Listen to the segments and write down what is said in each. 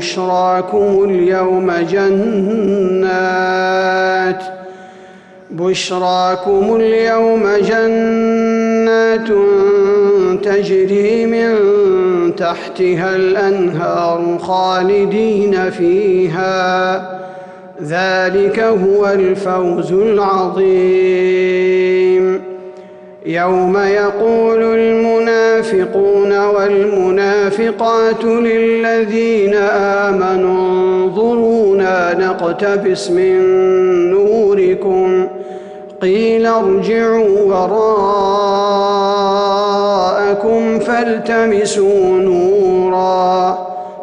بشراكم اليوم جنات بشراكم اليوم جنات تجري من تحتها الأنهار خالدين فيها. ذلك هو الفوز العظيم. يوم يقول المنافقون والمنافقات للذين آمنوا انظرونا نقتبس من نوركم قيل ارجعوا وراءكم فالتمسوا نورا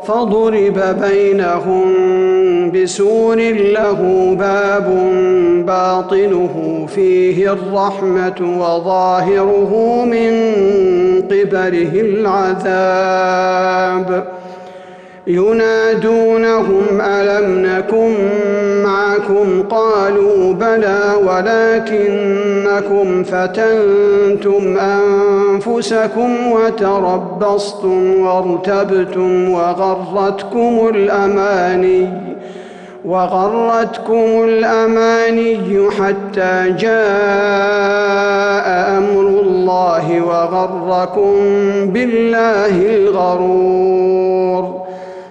فضرب بينهم بسور له باب باطنه فيه الرحمة وظاهره من قبله العذاب. ينادونهم ألم نكن معكم قالوا بلى ولكنكم فتنتم انفسكم وتربصتم وارتبتم وغرتكم الاماني وغرتكم الاماني حتى جاء أمر الله وغركم بالله الغرور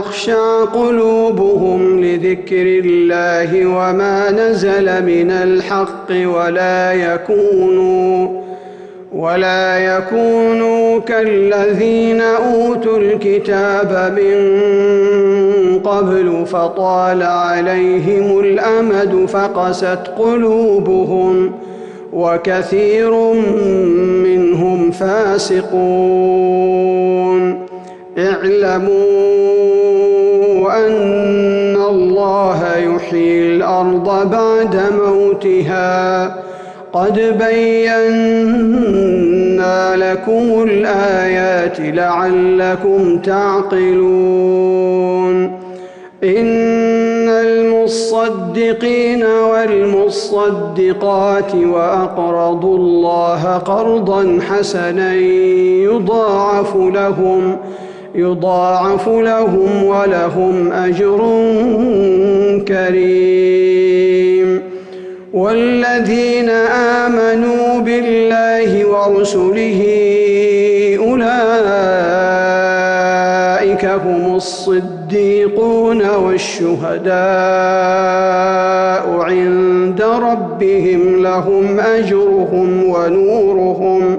تخشع قلوبهم لذكر الله وما نزل من الحق ولا يكونوا ولا يكونوا كالذين أوتوا الكتاب من قبل فطال عليهم الأمد فقست قلوبهم وكثير منهم فاسقون. اعلموا ان الله يحيي الأرض بعد موتها. قد بينا لكم الآيات لعلكم تعقلون. إن المصدقين والمصدقات وأقرضوا الله قرضا حسنا يضاعف لهم. يضاعف لهم ولهم أجر كريم. والذين آمنوا بالله ورسله أولئك هم الصديقون والشهداء عند ربهم لهم أجرهم ونورهم.